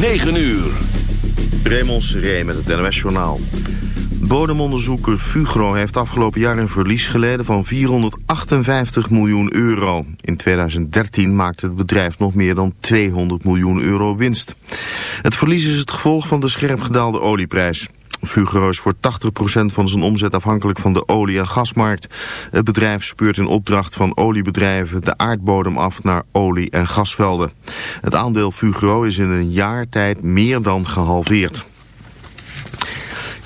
9 uur. Raymond Seré met het NOS-journaal. Bodemonderzoeker Fugro heeft afgelopen jaar een verlies geleden van 458 miljoen euro. In 2013 maakte het bedrijf nog meer dan 200 miljoen euro winst. Het verlies is het gevolg van de scherp gedaalde olieprijs. Fugro is voor 80% van zijn omzet afhankelijk van de olie- en gasmarkt. Het bedrijf speurt in opdracht van oliebedrijven de aardbodem af naar olie- en gasvelden. Het aandeel Fugro is in een jaar tijd meer dan gehalveerd.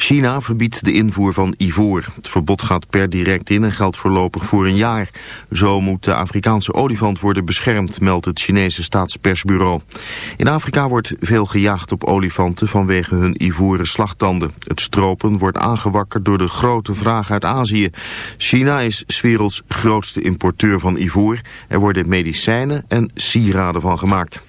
China verbiedt de invoer van ivoor. Het verbod gaat per direct in en geldt voorlopig voor een jaar. Zo moet de Afrikaanse olifant worden beschermd, meldt het Chinese staatspersbureau. In Afrika wordt veel gejaagd op olifanten vanwege hun ivoren slagtanden. Het stropen wordt aangewakkerd door de grote vraag uit Azië. China is werelds grootste importeur van ivoor. Er worden medicijnen en sieraden van gemaakt.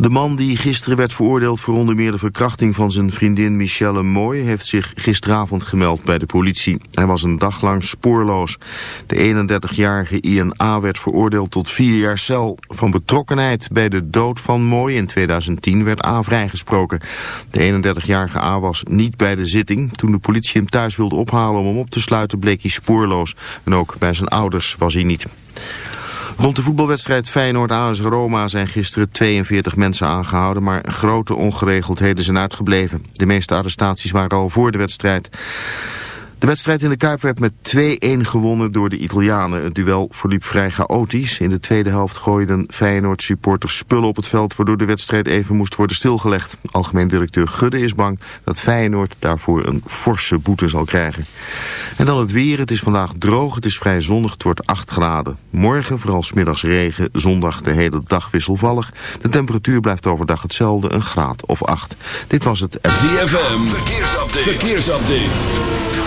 De man die gisteren werd veroordeeld voor onder meer de verkrachting van zijn vriendin Michelle Mooi heeft zich gisteravond gemeld bij de politie. Hij was een dag lang spoorloos. De 31-jarige Ian A. werd veroordeeld tot vier jaar cel. Van betrokkenheid bij de dood van Mooi in 2010 werd A. vrijgesproken. De 31-jarige A. was niet bij de zitting. Toen de politie hem thuis wilde ophalen om hem op te sluiten bleek hij spoorloos. En ook bij zijn ouders was hij niet. Rond de voetbalwedstrijd Feyenoord-AS Roma zijn gisteren 42 mensen aangehouden, maar grote ongeregeldheden zijn uitgebleven. De meeste arrestaties waren al voor de wedstrijd. De wedstrijd in de Kuip werd met 2-1 gewonnen door de Italianen. Het duel verliep vrij chaotisch. In de tweede helft gooiden Feyenoord supporters spullen op het veld... waardoor de wedstrijd even moest worden stilgelegd. Algemeen directeur Gudde is bang dat Feyenoord daarvoor een forse boete zal krijgen. En dan het weer. Het is vandaag droog, het is vrij zonnig, het wordt 8 graden. Morgen vooral smiddags regen, zondag de hele dag wisselvallig. De temperatuur blijft overdag hetzelfde, een graad of 8. Dit was het... ZFM, verkeersupdate. verkeersupdate.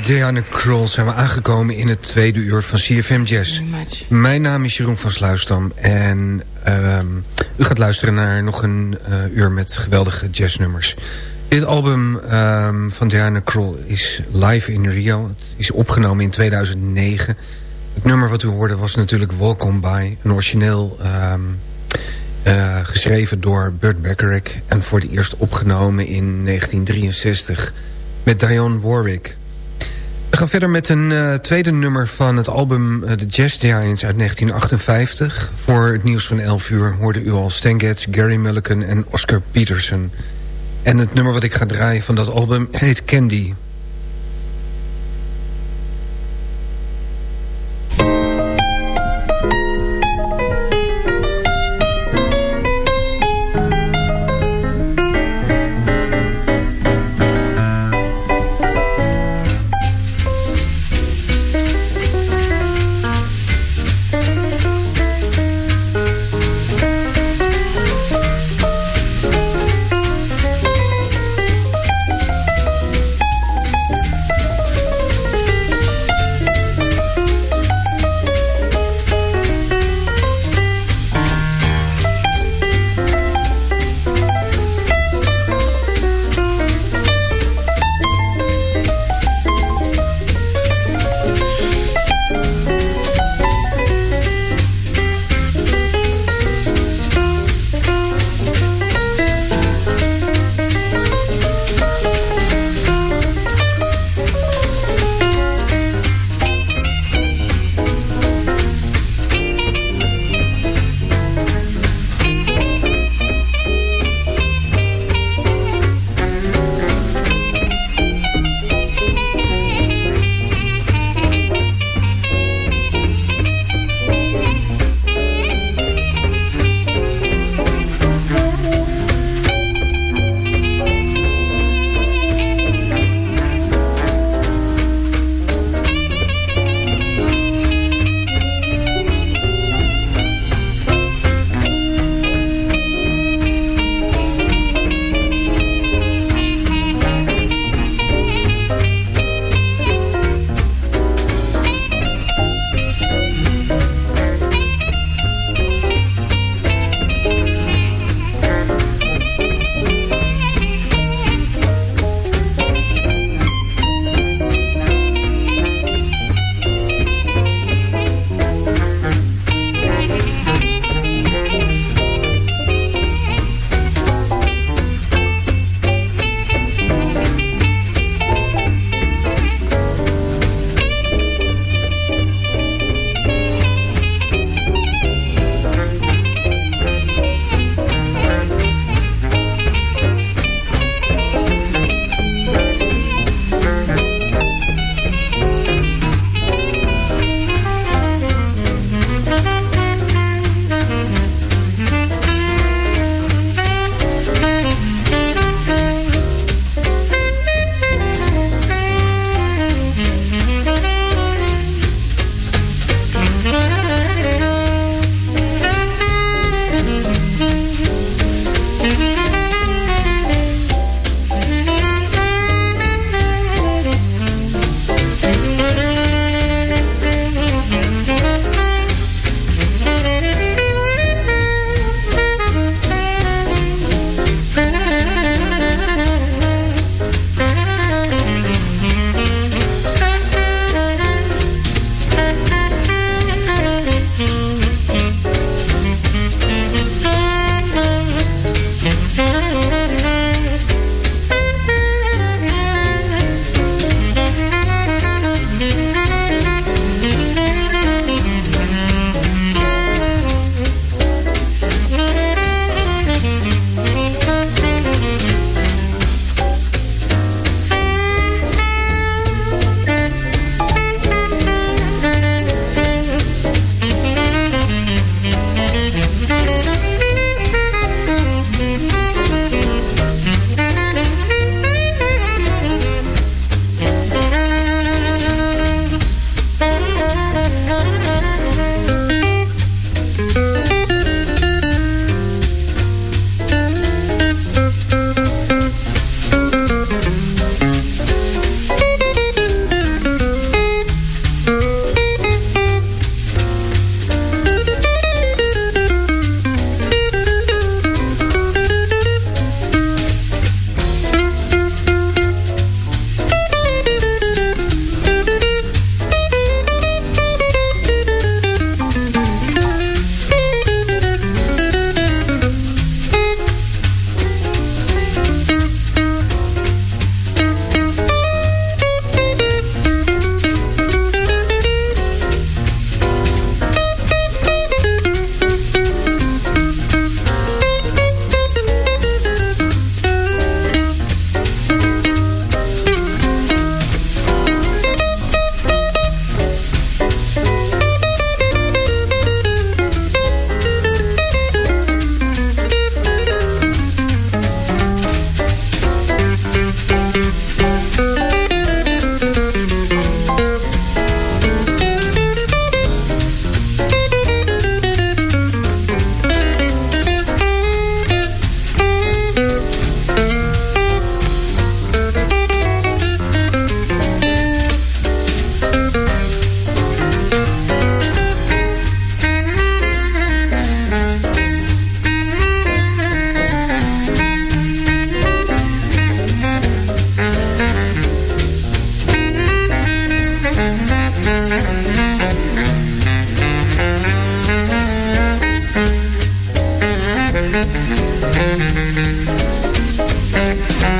Met Diana Kroll zijn we aangekomen in het tweede uur van CFM Jazz. Mijn naam is Jeroen van Sluisdam en ehm, u gaat luisteren naar nog een eh, uur met geweldige jazznummers. Dit album ehm, van Diana Kroll is live in Rio. Het is opgenomen in 2009. Het nummer wat u hoorde was natuurlijk Welcome By. Een origineel ehm, eh, geschreven door Burt Bacharach... en voor het eerst opgenomen in 1963 met Dionne Warwick... We gaan verder met een eh, tweede nummer van het album uh, The Jazz Giants uit 1958. Voor het nieuws van 11 uur hoorde u al Stan Getz, Gary Mulligan en Oscar Peterson. En het nummer wat ik ga draaien van dat album heet Candy.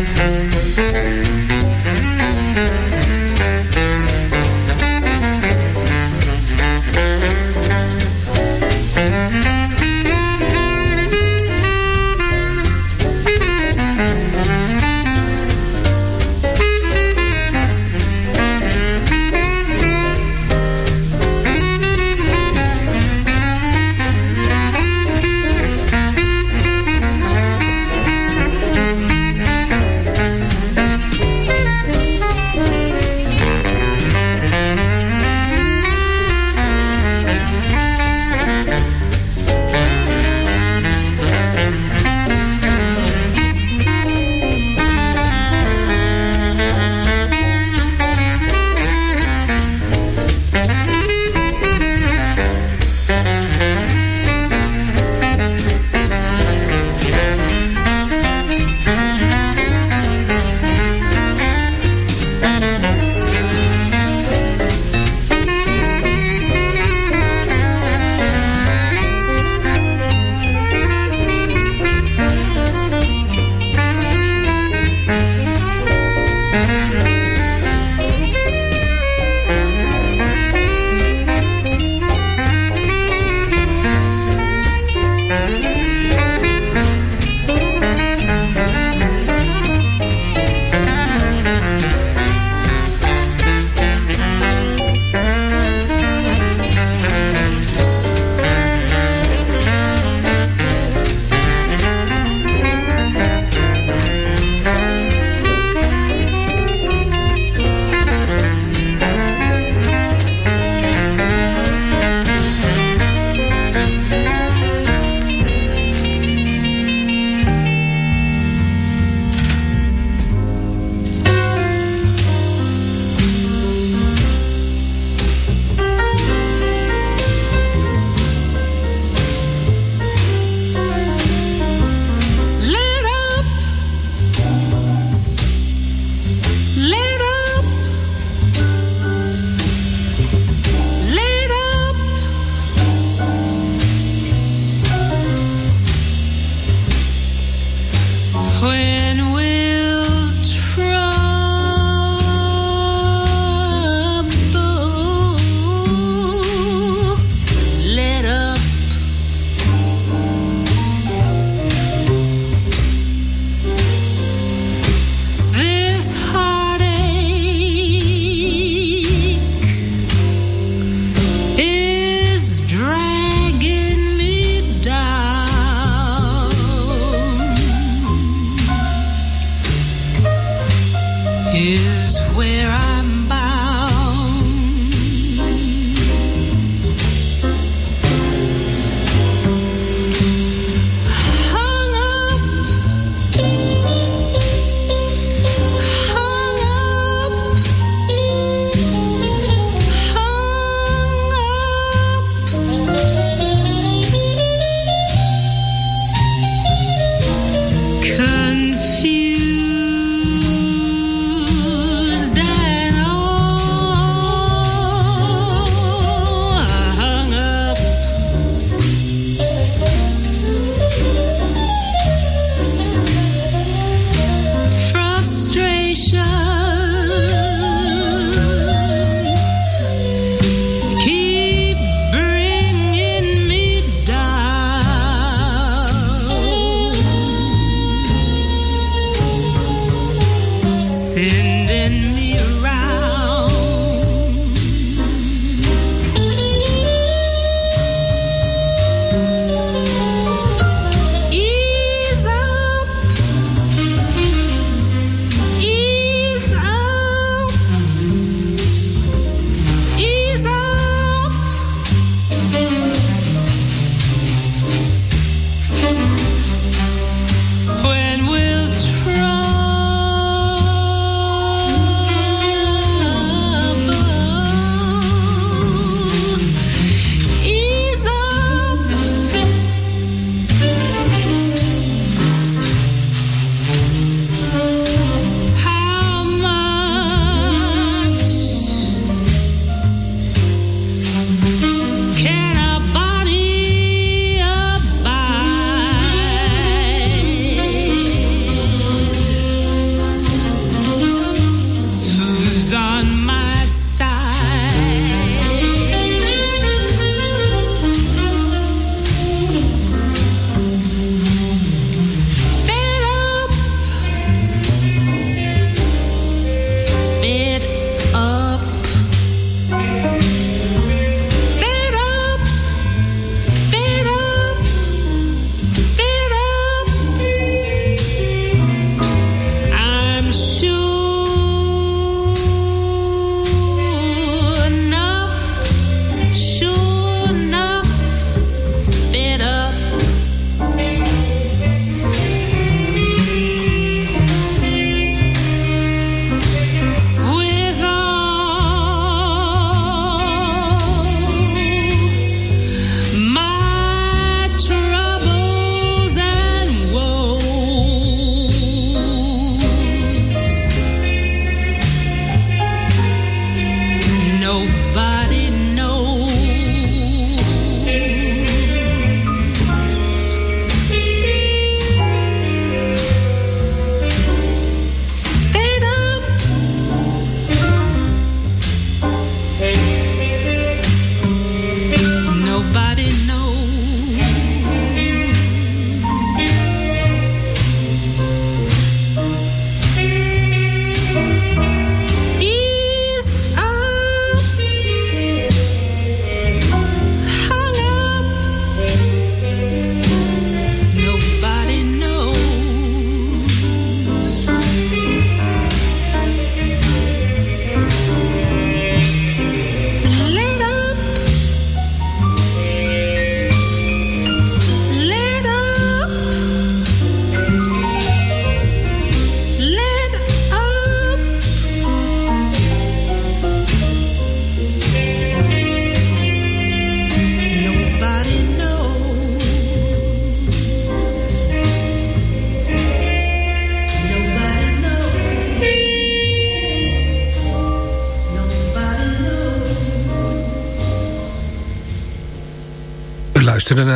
Mm-hmm.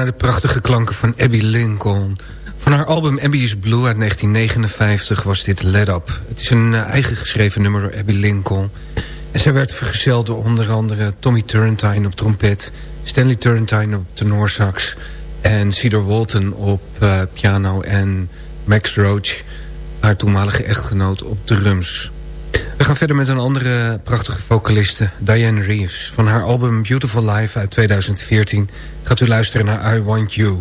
De prachtige klanken van Abby Lincoln. Van haar album Abby is Blue uit 1959 was dit Let Up. Het is een eh, eigen geschreven nummer door Abby Lincoln. En zij werd vergezeld door onder andere Tommy Turrentine op trompet... Stanley Turrentine op tenorsax... en Cedar Walton op uh, piano en Max Roach... haar toenmalige echtgenoot op drums. We gaan verder met een andere prachtige vocaliste, Diane Reeves. Van haar album Beautiful Life uit 2014 gaat u luisteren naar I Want You.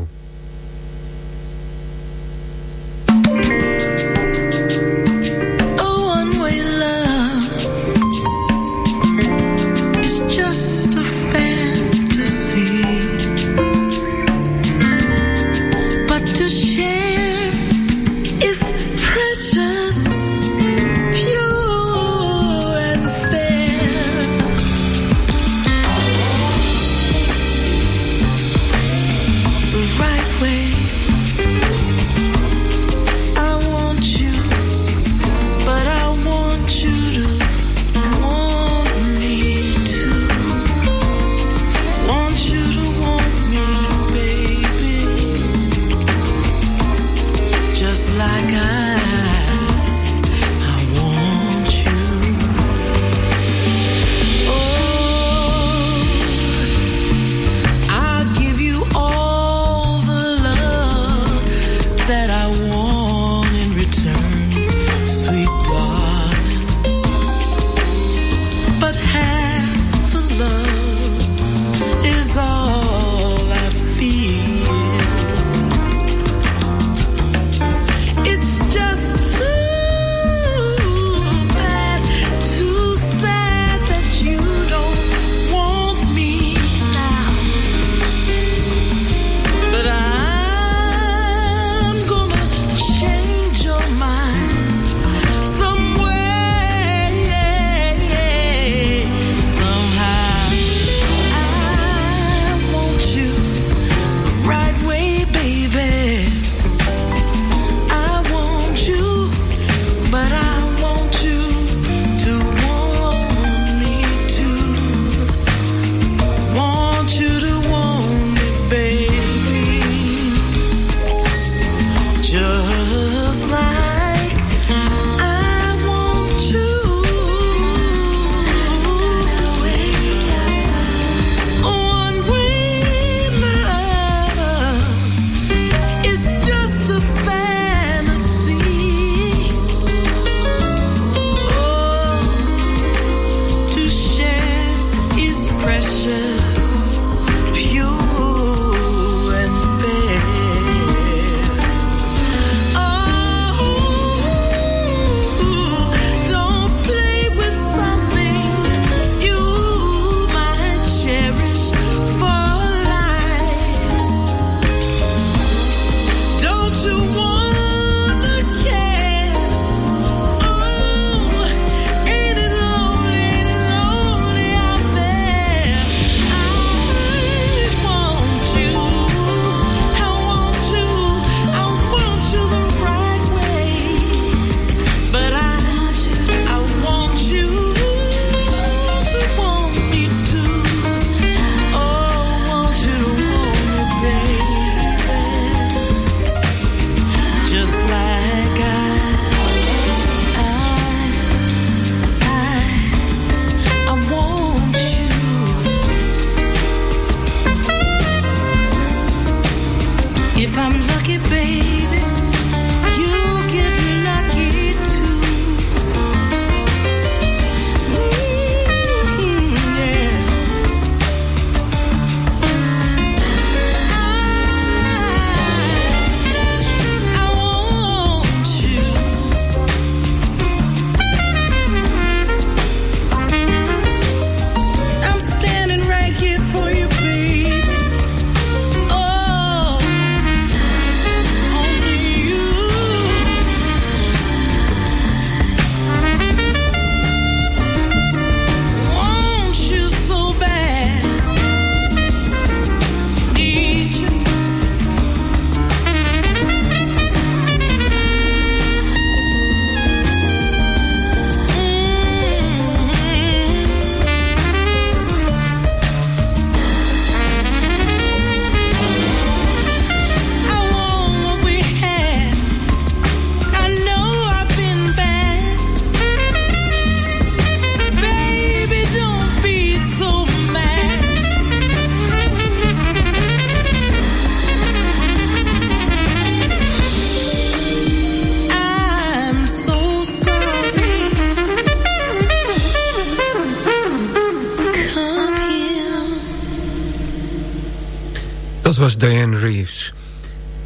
Was Diane Reeves.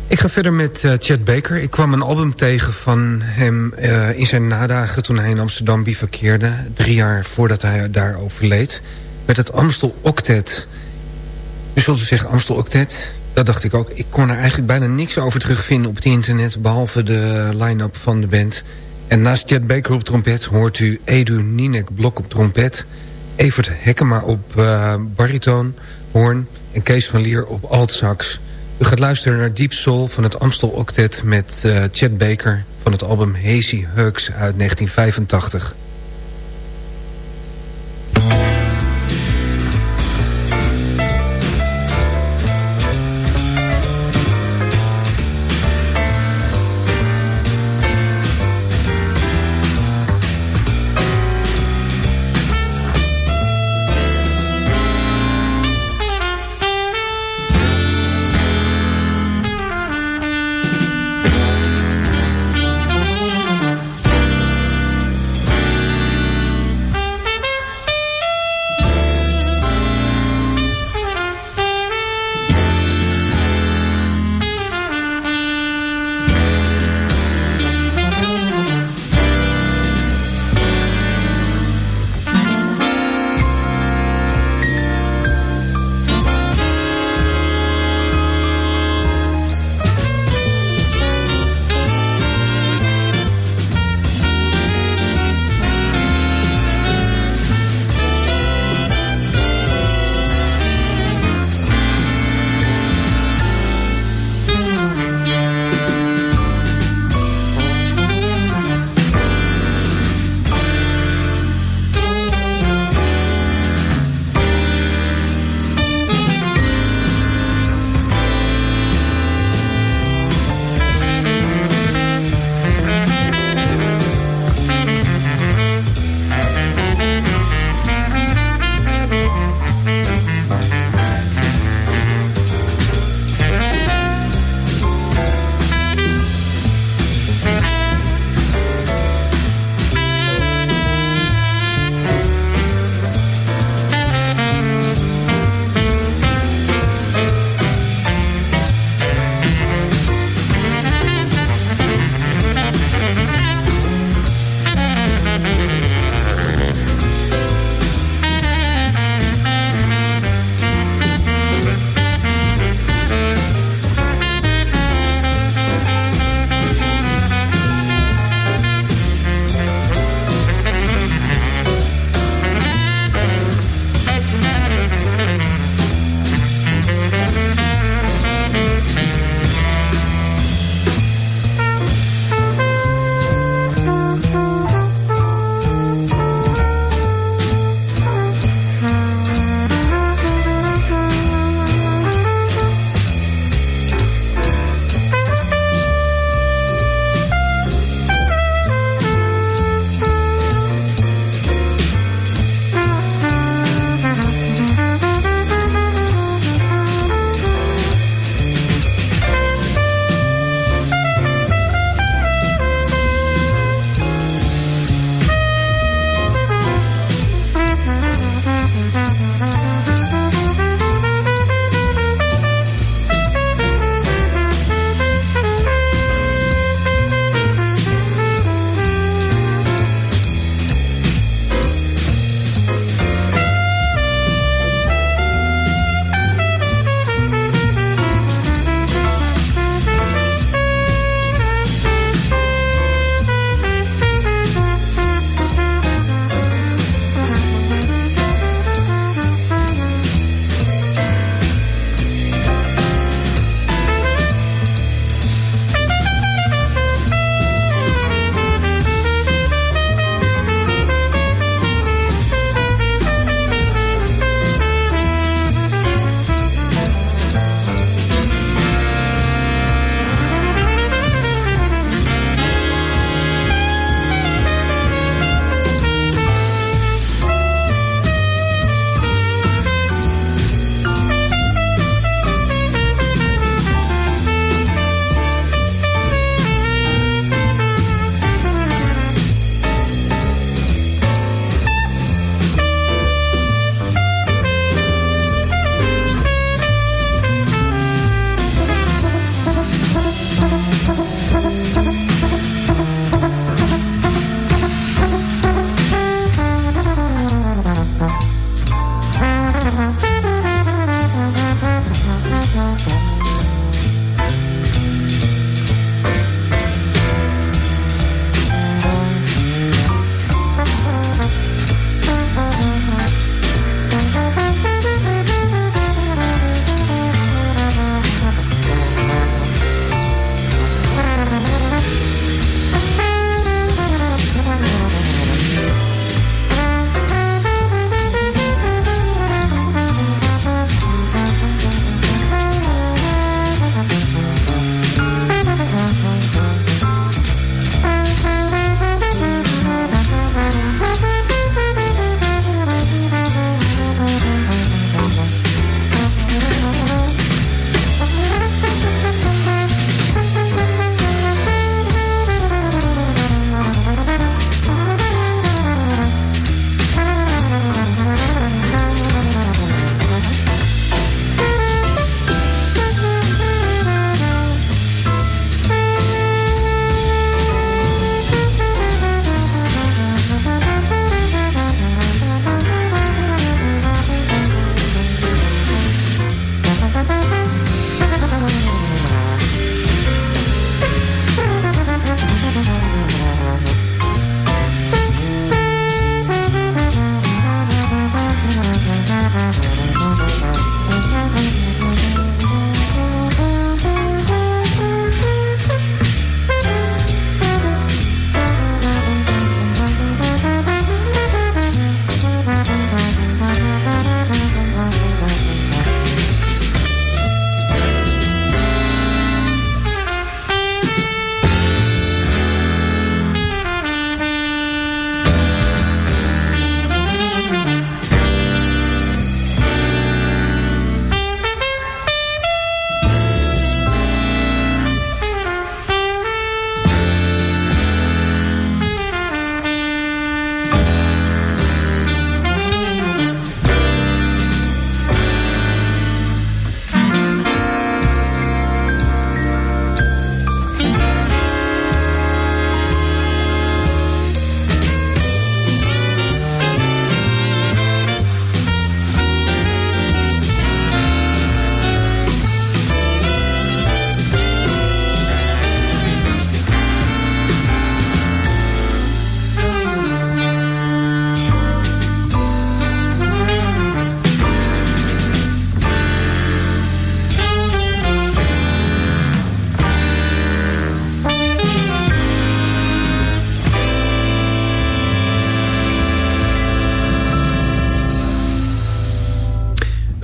Ik ga verder met uh, Chad Baker. Ik kwam een album tegen van hem uh, in zijn nadagen toen hij in Amsterdam bivakkeerde. Drie jaar voordat hij daar overleed. Met het Amstel Octet. U zult u zeggen Amstel Octet. Dat dacht ik ook. Ik kon er eigenlijk bijna niks over terugvinden op het internet... behalve de line-up van de band. En naast Chad Baker op trompet hoort u Edu Ninek Blok op trompet... Evert Hekkema op uh, hoorn en Kees van Lier op altsax. U gaat luisteren naar Deep Soul van het Amstel Octet met uh, Chad Baker van het album Hazy Hugs uit 1985.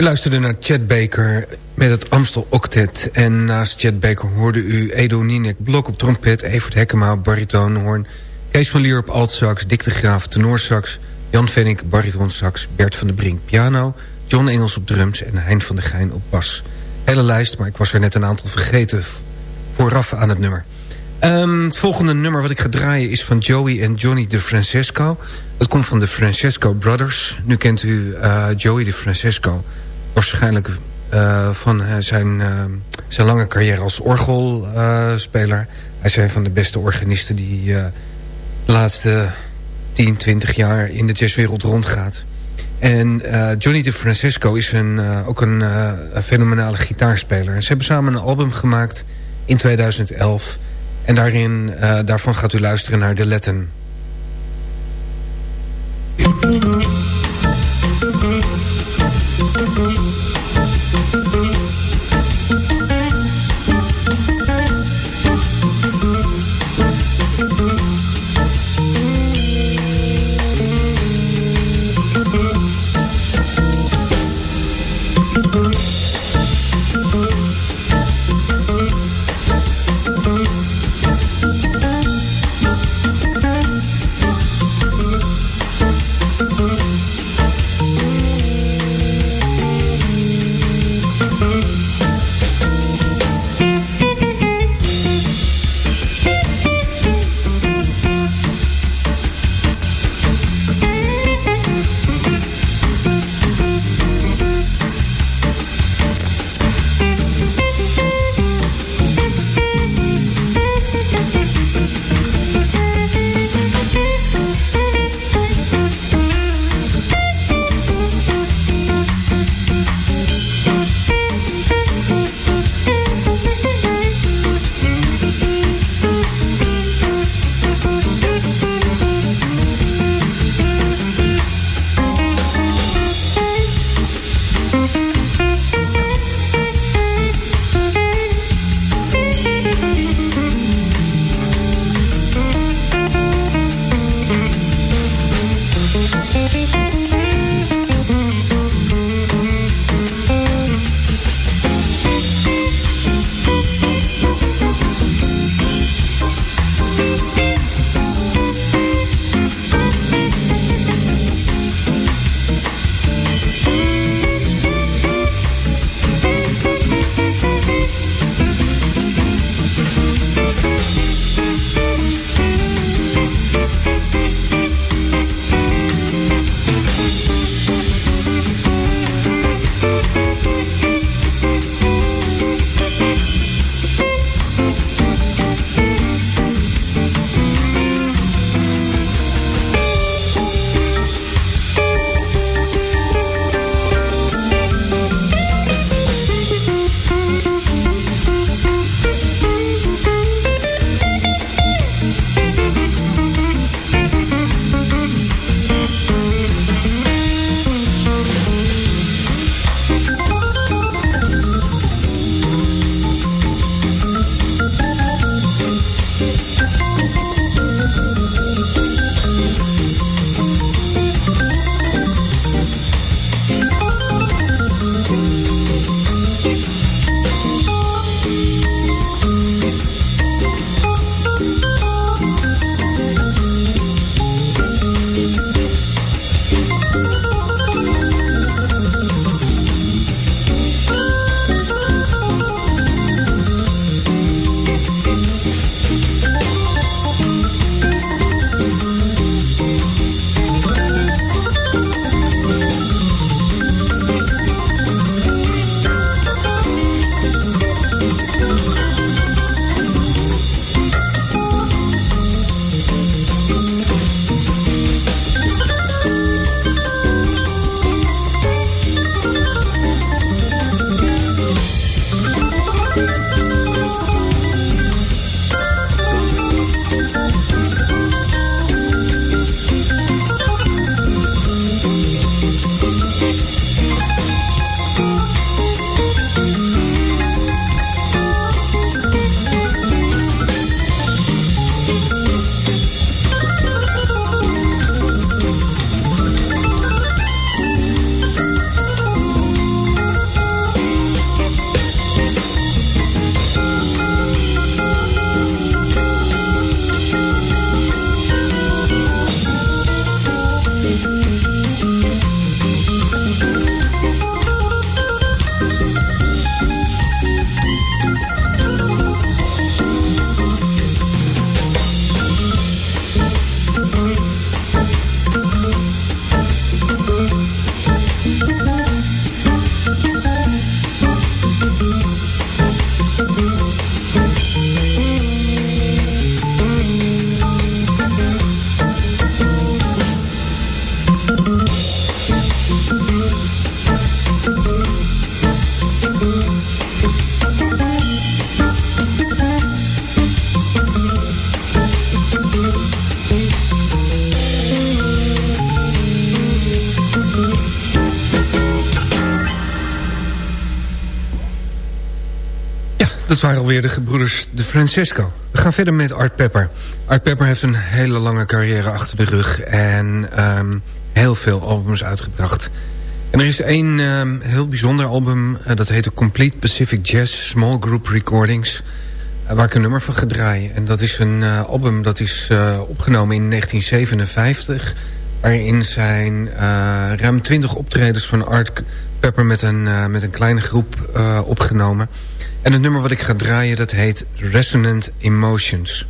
Luisterde naar Chad Baker met het Amstel Octet. En naast Chad Baker hoorde u Edo Nienek blok op trompet... Evert Hekkema, baritonhoorn... Kees van Lier op altsax, Dick de Graaf tenorsax... Jan Vennik baritonsax, Bert van der Brink piano... John Engels op drums en Hein van der Geijn op bas. Hele lijst, maar ik was er net een aantal vergeten vooraf aan het nummer. Um, het volgende nummer wat ik ga draaien is van Joey en Johnny de Francesco. Dat komt van de Francesco Brothers. Nu kent u uh, Joey de Francesco waarschijnlijk uh, van uh, zijn, zijn lange carrière als orgelspeler. Hij is een van de beste organisten die de laatste 10, 20 jaar in de jazzwereld rondgaat. En Johnny de Francesco is een, ook een, fenomenale gitaarspeler. En ze hebben samen een album gemaakt in 2011... En daarin, uh, daarvan gaat u luisteren naar de letten. Waren alweer de gebroeders de Francesco. We gaan verder met Art Pepper. Art Pepper heeft een hele lange carrière achter de rug... en um, heel veel albums uitgebracht. En er is één um, heel bijzonder album... Uh, dat heet Complete Pacific Jazz Small Group Recordings... Uh, waar ik een nummer van ga draaien. En dat is een uh, album dat is opgenomen in 1957... waarin zijn ruim 20 optredens van Art Pepper... met een, met een kleine groep opgenomen... En het nummer wat ik ga draaien, dat heet Resonant Emotions.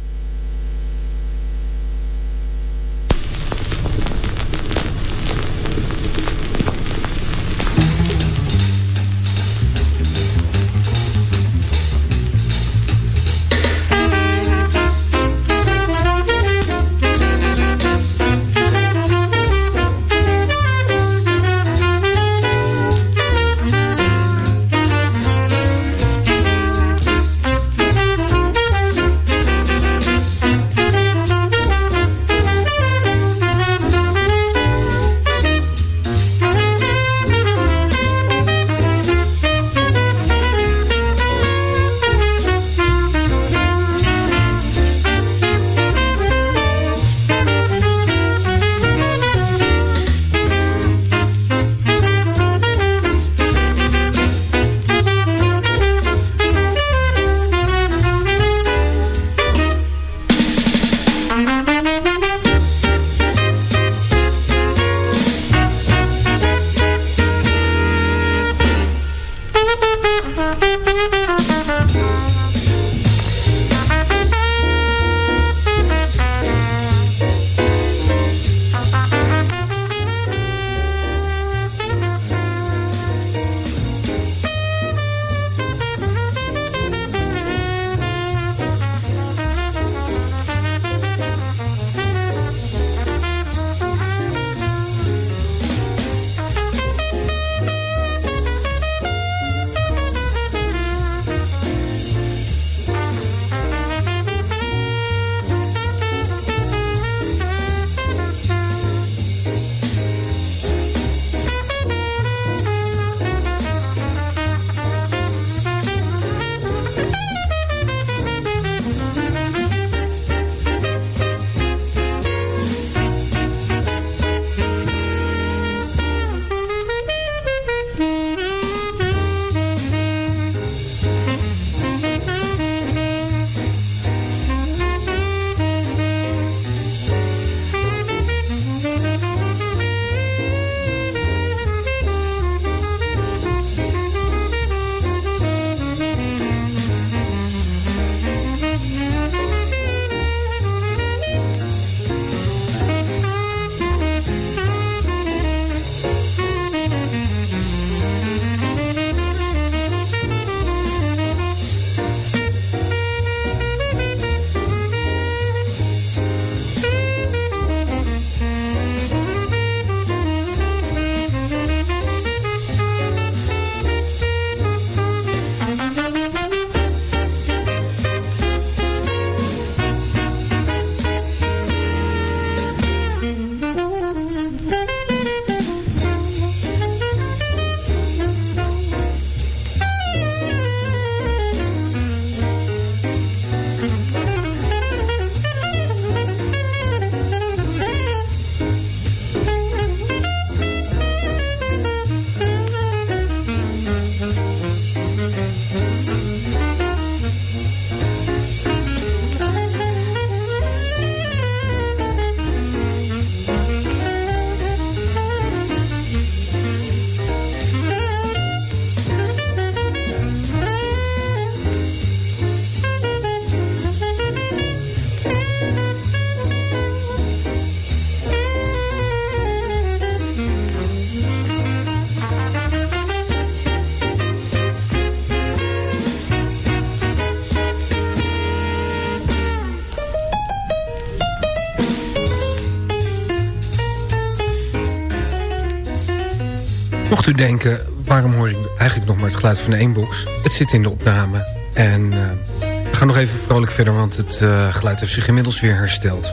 Denken, waarom hoor ik eigenlijk nog maar het geluid van de eenbox? Het zit in de opname. En uh, we gaan nog even vrolijk verder, want het uh, geluid heeft zich inmiddels weer hersteld.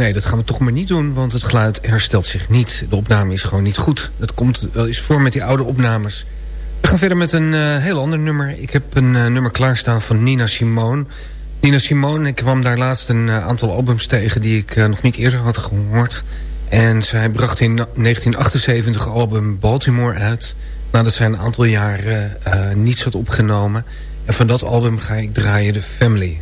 nee, dat gaan we toch maar niet doen, want het geluid herstelt zich niet. De opname is gewoon niet goed. Dat komt wel eens voor met die oude opnames. Gaan verder met een uh, heel ander nummer. Ik heb een uh, nummer klaarstaan van Nina Simone. Nina Simone, ik kwam daar laatst een uh, aantal albums tegen... die ik nog niet eerder had gehoord. En zij bracht in 1978 album Baltimore uit... nadat zij een aantal jaren niets had opgenomen. En van dat album ga ik draaien The Family...